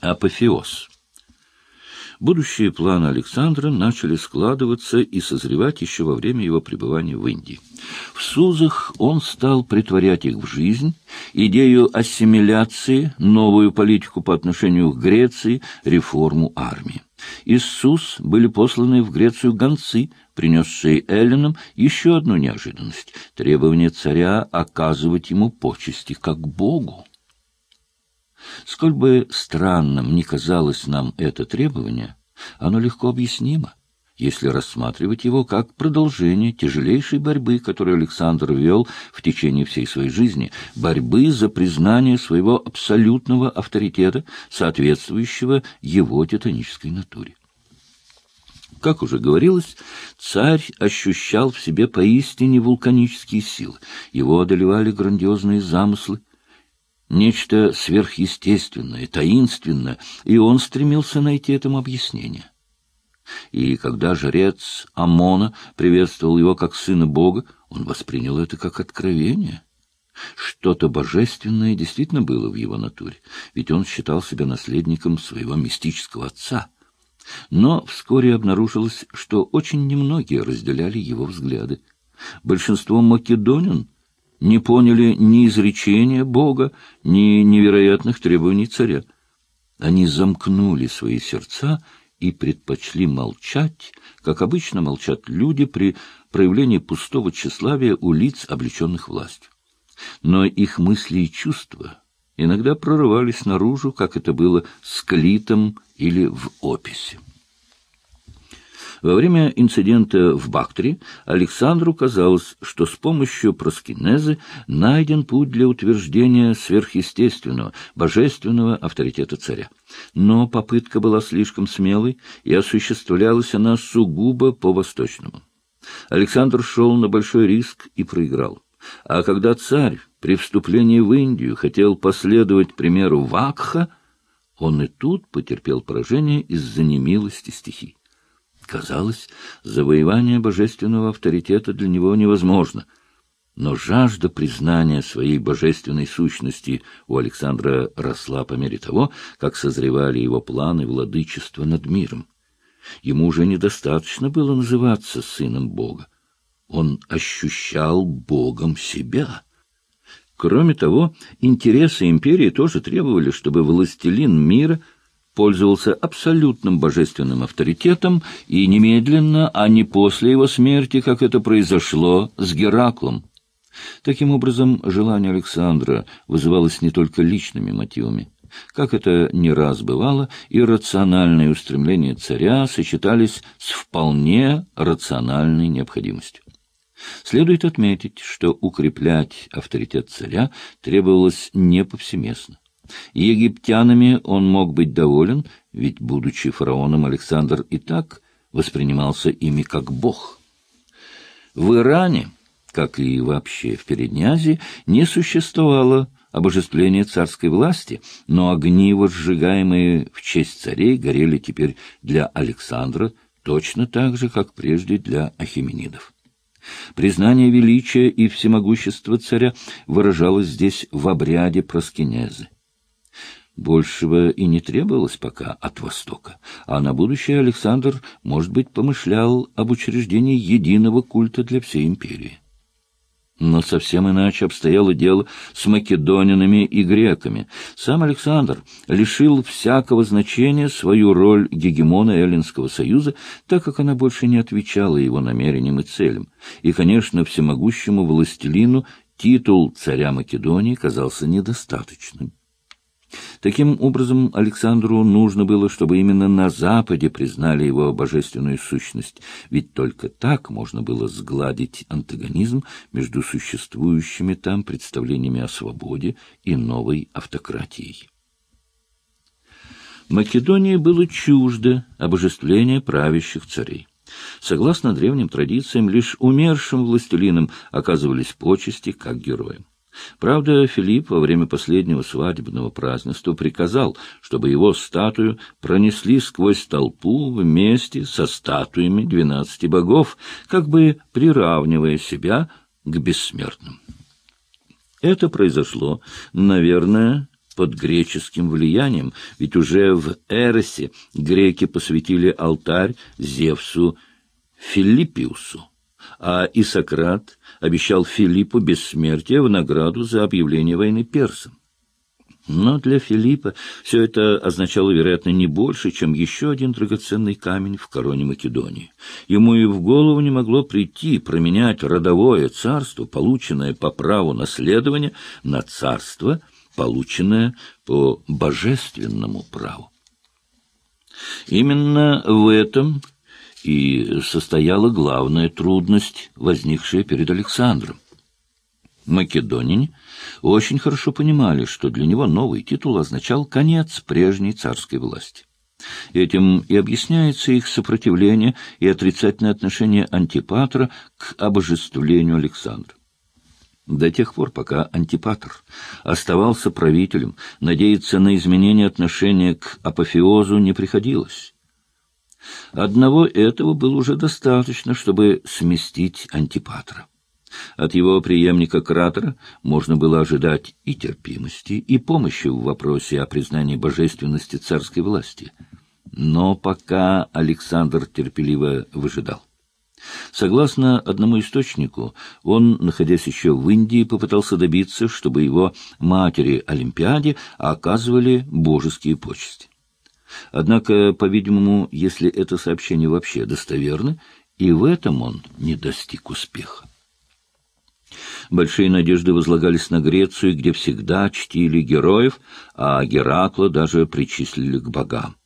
Апофеоз. Будущие планы Александра начали складываться и созревать еще во время его пребывания в Индии. В Сузах он стал притворять их в жизнь, идею ассимиляции, новую политику по отношению к Греции, реформу армии. Из Суз были посланы в Грецию гонцы, принесшие эллинам еще одну неожиданность — требование царя оказывать ему почести как богу. Сколь бы странным ни казалось нам это требование, оно легко объяснимо, если рассматривать его как продолжение тяжелейшей борьбы, которую Александр вел в течение всей своей жизни, борьбы за признание своего абсолютного авторитета, соответствующего его титанической натуре. Как уже говорилось, царь ощущал в себе поистине вулканические силы. Его одолевали грандиозные замыслы, нечто сверхъестественное, таинственное, и он стремился найти этому объяснение. И когда жрец Амона приветствовал его как сына Бога, он воспринял это как откровение. Что-то божественное действительно было в его натуре, ведь он считал себя наследником своего мистического отца. Но вскоре обнаружилось, что очень немногие разделяли его взгляды. Большинство македонин — не поняли ни изречения Бога, ни невероятных требований царя. Они замкнули свои сердца и предпочли молчать, как обычно молчат люди при проявлении пустого тщеславия у лиц, облеченных властью. Но их мысли и чувства иногда прорывались наружу, как это было с Клитом или в описи. Во время инцидента в Бактре Александру казалось, что с помощью проскинезы найден путь для утверждения сверхъестественного, божественного авторитета царя. Но попытка была слишком смелой, и осуществлялась она сугубо по-восточному. Александр шел на большой риск и проиграл. А когда царь при вступлении в Индию хотел последовать примеру Вакха, он и тут потерпел поражение из-за немилости стихий. Казалось, завоевание божественного авторитета для него невозможно. Но жажда признания своей божественной сущности у Александра росла по мере того, как созревали его планы владычества над миром. Ему уже недостаточно было называться сыном Бога. Он ощущал Богом себя. Кроме того, интересы империи тоже требовали, чтобы властелин мира — пользовался абсолютным божественным авторитетом и немедленно, а не после его смерти, как это произошло с Гераклом. Таким образом, желание Александра вызывалось не только личными мотивами. Как это не раз бывало, иррациональные устремления царя сочетались с вполне рациональной необходимостью. Следует отметить, что укреплять авторитет царя требовалось не повсеместно. Египтянами он мог быть доволен, ведь, будучи фараоном, Александр и так воспринимался ими как бог. В Иране, как и вообще в Передней Азии, не существовало обожествления царской власти, но огни, сжигаемые в честь царей, горели теперь для Александра точно так же, как прежде для ахименидов. Признание величия и всемогущества царя выражалось здесь в обряде проскинезы. Большего и не требовалось пока от Востока, а на будущее Александр, может быть, помышлял об учреждении единого культа для всей империи. Но совсем иначе обстояло дело с македонинами и греками. Сам Александр лишил всякого значения свою роль гегемона Эллинского союза, так как она больше не отвечала его намерениям и целям. И, конечно, всемогущему властелину титул царя Македонии казался недостаточным. Таким образом, Александру нужно было, чтобы именно на Западе признали его божественную сущность, ведь только так можно было сгладить антагонизм между существующими там представлениями о свободе и новой автократией. Македонии было чуждо обожествление правящих царей. Согласно древним традициям, лишь умершим властелинам оказывались почести как героям. Правда, Филипп во время последнего свадебного празднества приказал, чтобы его статую пронесли сквозь толпу вместе со статуями двенадцати богов, как бы приравнивая себя к бессмертным. Это произошло, наверное, под греческим влиянием, ведь уже в Эросе греки посвятили алтарь Зевсу Филиппиусу, а Исократ обещал Филиппу бессмертие в награду за объявление войны персам. Но для Филиппа все это означало, вероятно, не больше, чем еще один драгоценный камень в короне Македонии. Ему и в голову не могло прийти променять родовое царство, полученное по праву наследования, на царство, полученное по божественному праву. Именно в этом и состояла главная трудность, возникшая перед Александром. Македонине очень хорошо понимали, что для него новый титул означал конец прежней царской власти. Этим и объясняется их сопротивление и отрицательное отношение Антипатра к обожествлению Александра. До тех пор, пока Антипатр оставался правителем, надеяться на изменение отношения к апофеозу не приходилось. Одного этого было уже достаточно, чтобы сместить Антипатра. От его преемника Кратера можно было ожидать и терпимости, и помощи в вопросе о признании божественности царской власти. Но пока Александр терпеливо выжидал. Согласно одному источнику, он, находясь еще в Индии, попытался добиться, чтобы его матери Олимпиаде оказывали божеские почести. Однако, по-видимому, если это сообщение вообще достоверно, и в этом он не достиг успеха. Большие надежды возлагались на Грецию, где всегда чтили героев, а Геракла даже причислили к богам.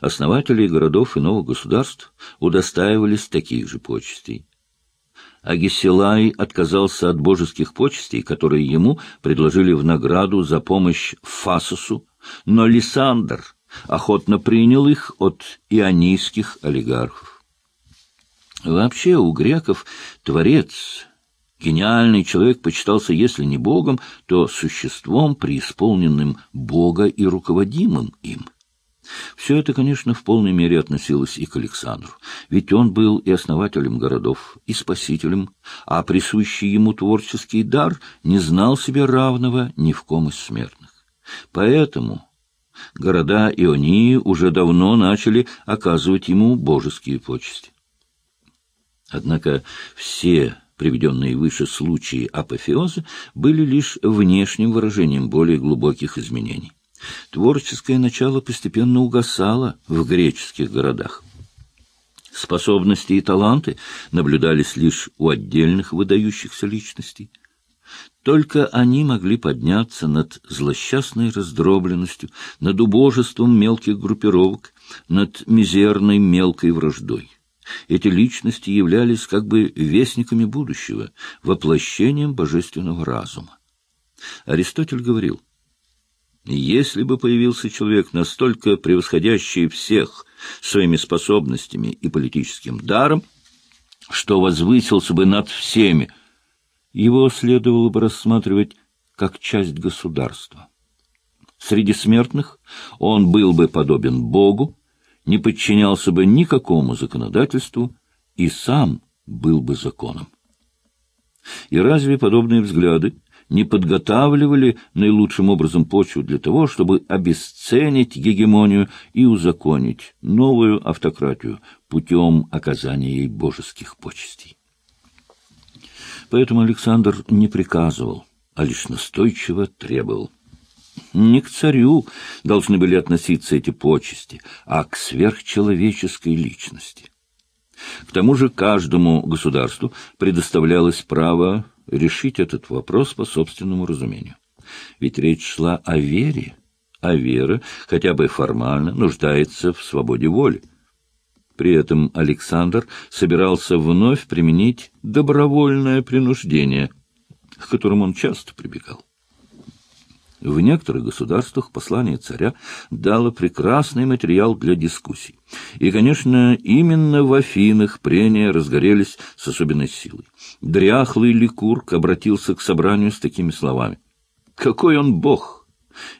Основатели городов и новых государств удостаивались таких же почестей. Агисилай отказался от божеских почестей, которые ему предложили в награду за помощь Фасосу, но Лисандр охотно принял их от ионийских олигархов. Вообще у греков творец Гениальный человек почитался, если не богом, то существом, преисполненным бога и руководимым им. Все это, конечно, в полной мере относилось и к Александру, ведь он был и основателем городов, и спасителем, а присущий ему творческий дар не знал себе равного ни в ком из смертных. Поэтому города Ионии уже давно начали оказывать ему божеские почести. Однако все приведенные выше случаи апофеоза были лишь внешним выражением более глубоких изменений. Творческое начало постепенно угасало в греческих городах. Способности и таланты наблюдались лишь у отдельных выдающихся личностей. Только они могли подняться над злосчастной раздробленностью, над убожеством мелких группировок, над мизерной мелкой враждой. Эти личности являлись как бы вестниками будущего, воплощением божественного разума. Аристотель говорил, если бы появился человек, настолько превосходящий всех своими способностями и политическим даром, что возвысился бы над всеми, его следовало бы рассматривать как часть государства. Среди смертных он был бы подобен Богу, не подчинялся бы никакому законодательству и сам был бы законом. И разве подобные взгляды не подготавливали наилучшим образом почву для того, чтобы обесценить гегемонию и узаконить новую автократию путем оказания ей божеских почестей? Поэтому Александр не приказывал, а лишь настойчиво требовал. Не к царю должны были относиться эти почести, а к сверхчеловеческой личности. К тому же каждому государству предоставлялось право решить этот вопрос по собственному разумению. Ведь речь шла о вере, а вера, хотя бы формально, нуждается в свободе воли. При этом Александр собирался вновь применить добровольное принуждение, к которому он часто прибегал. В некоторых государствах послание царя дало прекрасный материал для дискуссий. И, конечно, именно в Афинах прения разгорелись с особенной силой. Дряхлый Ликург обратился к собранию с такими словами. «Какой он бог!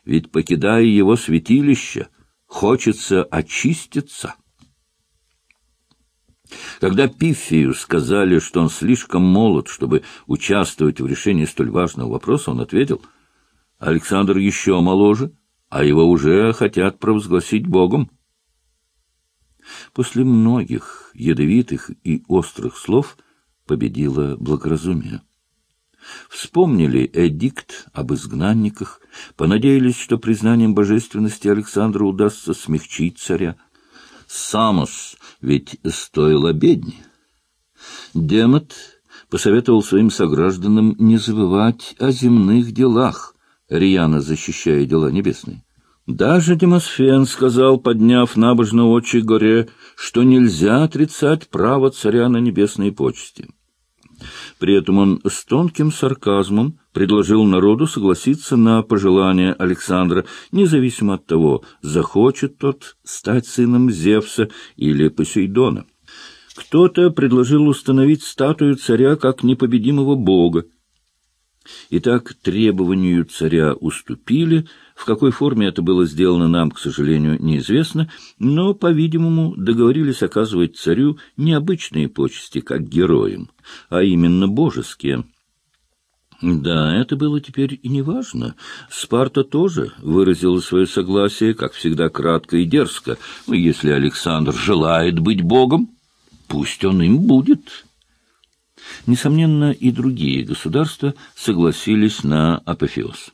Ведь, покидая его святилище, хочется очиститься». Когда Пифию сказали, что он слишком молод, чтобы участвовать в решении столь важного вопроса, он ответил — Александр еще моложе, а его уже хотят провозгласить Богом. После многих ядовитых и острых слов победило благоразумие. Вспомнили эдикт об изгнанниках, понадеялись, что признанием божественности Александра удастся смягчить царя. Самос ведь стоил обедни. Демот посоветовал своим согражданам не забывать о земных делах, рьяно защищая дела небесные. Даже Демосфен сказал, подняв набожно очи горе, что нельзя отрицать право царя на небесные почести. При этом он с тонким сарказмом предложил народу согласиться на пожелание Александра, независимо от того, захочет тот стать сыном Зевса или Посейдона. Кто-то предложил установить статую царя как непобедимого бога. Итак, требованию царя уступили. В какой форме это было сделано нам, к сожалению, неизвестно, но, по-видимому, договорились оказывать царю необычные почести, как героям, а именно божеские. Да, это было теперь и неважно. Спарта тоже выразила свое согласие, как всегда, кратко и дерзко. Но если Александр желает быть богом, пусть он им будет». Несомненно, и другие государства согласились на апофеоз.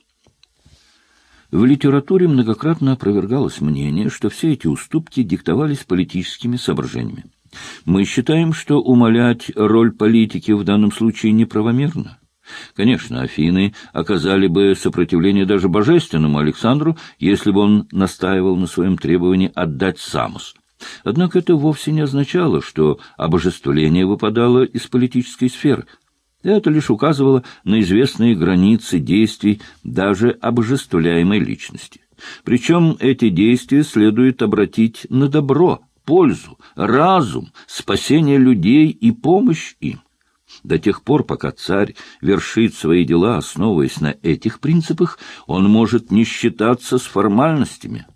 В литературе многократно опровергалось мнение, что все эти уступки диктовались политическими соображениями. Мы считаем, что умалять роль политики в данном случае неправомерно. Конечно, Афины оказали бы сопротивление даже божественному Александру, если бы он настаивал на своем требовании отдать Самос. Однако это вовсе не означало, что обожествление выпадало из политической сферы. Это лишь указывало на известные границы действий даже обожествляемой личности. Причем эти действия следует обратить на добро, пользу, разум, спасение людей и помощь им. До тех пор, пока царь вершит свои дела, основываясь на этих принципах, он может не считаться с формальностями –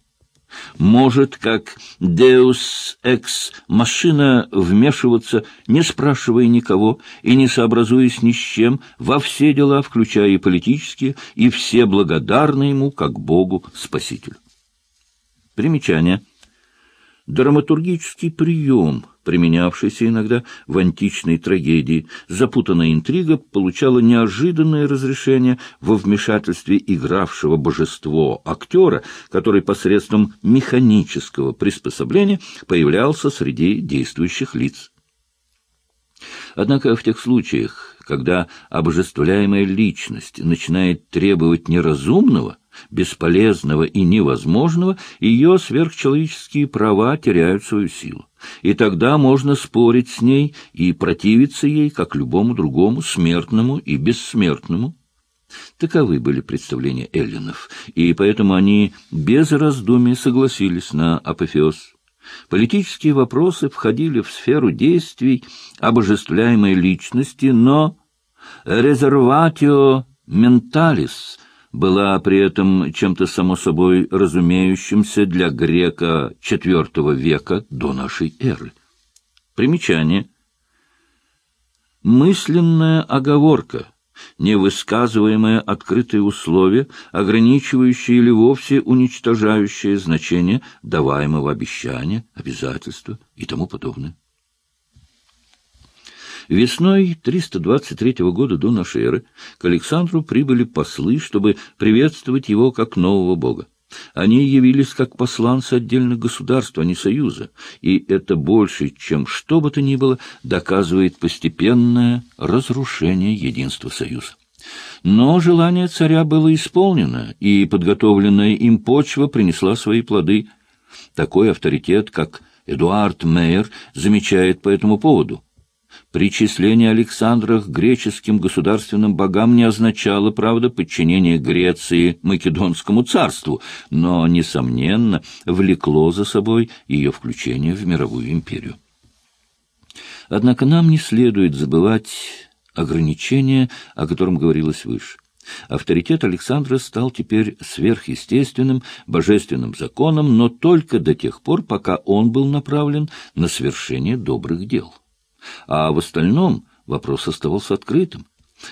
может, как «Deus ex машина вмешиваться, не спрашивая никого и не сообразуясь ни с чем, во все дела, включая и политические, и все благодарны ему, как Богу-Спасителю. Примечание. Драматургический прием – применявшийся иногда в античной трагедии, запутанная интрига получала неожиданное разрешение во вмешательстве игравшего божество актера, который посредством механического приспособления появлялся среди действующих лиц. Однако в тех случаях, когда обожествляемая личность начинает требовать неразумного, бесполезного и невозможного, ее сверхчеловеческие права теряют свою силу. И тогда можно спорить с ней и противиться ей, как любому другому, смертному и бессмертному. Таковы были представления эллинов, и поэтому они без раздумий согласились на апофеоз. Политические вопросы входили в сферу действий обожествляемой личности, но резерватио менталис была при этом чем-то само собой разумеющимся для грека IV века до нашей эры. Примечание. Мысленная оговорка, невысказываемое открытое условие, ограничивающее или вовсе уничтожающее значение даваемого обещания, обязательства и тому подобное. Весной 323 года до нашей эры к Александру прибыли послы, чтобы приветствовать его как нового бога. Они явились как посланцы отдельных государств, а не союза, и это больше, чем что бы то ни было, доказывает постепенное разрушение единства союза. Но желание царя было исполнено, и подготовленная им почва принесла свои плоды. Такой авторитет, как Эдуард Мейер, замечает по этому поводу. Причисление Александра к греческим государственным богам не означало, правда, подчинение Греции Македонскому царству, но, несомненно, влекло за собой ее включение в мировую империю. Однако нам не следует забывать ограничения, о котором говорилось выше. Авторитет Александра стал теперь сверхъестественным, божественным законом, но только до тех пор, пока он был направлен на совершение добрых дел а в остальном вопрос оставался открытым.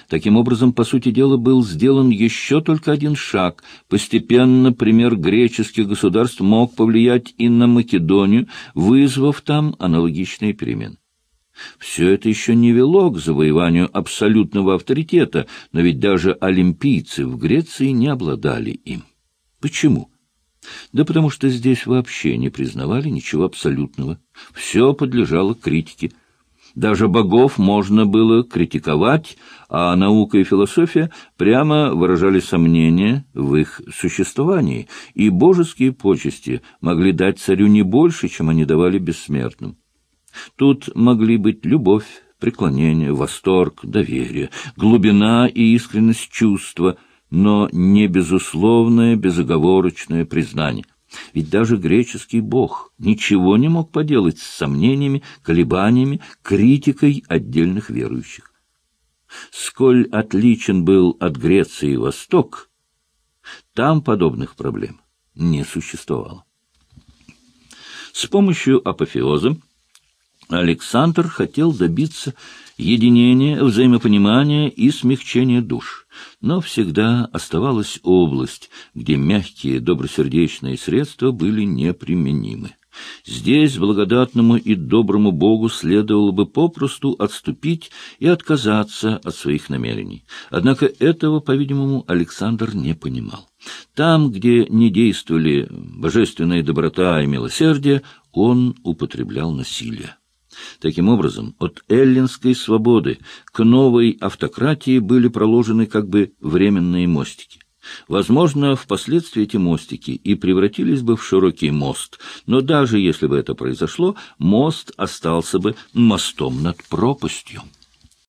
Таким образом, по сути дела, был сделан еще только один шаг. Постепенно пример греческих государств мог повлиять и на Македонию, вызвав там аналогичные перемены. Все это еще не вело к завоеванию абсолютного авторитета, но ведь даже олимпийцы в Греции не обладали им. Почему? Да потому что здесь вообще не признавали ничего абсолютного. Все подлежало критике. Даже богов можно было критиковать, а наука и философия прямо выражали сомнения в их существовании, и божеские почести могли дать царю не больше, чем они давали бессмертным. Тут могли быть любовь, преклонение, восторг, доверие, глубина и искренность чувства, но не безусловное, безоговорочное признание. Ведь даже греческий бог ничего не мог поделать с сомнениями, колебаниями, критикой отдельных верующих. Сколь отличен был от Греции Восток, там подобных проблем не существовало. С помощью апофеоза Александр хотел добиться единения, взаимопонимания и смягчения душ. Но всегда оставалась область, где мягкие добросердечные средства были неприменимы. Здесь благодатному и доброму Богу следовало бы попросту отступить и отказаться от своих намерений. Однако этого, по-видимому, Александр не понимал. Там, где не действовали божественная доброта и милосердие, он употреблял насилие. Таким образом, от эллинской свободы к новой автократии были проложены как бы временные мостики. Возможно, впоследствии эти мостики и превратились бы в широкий мост, но даже если бы это произошло, мост остался бы мостом над пропастью.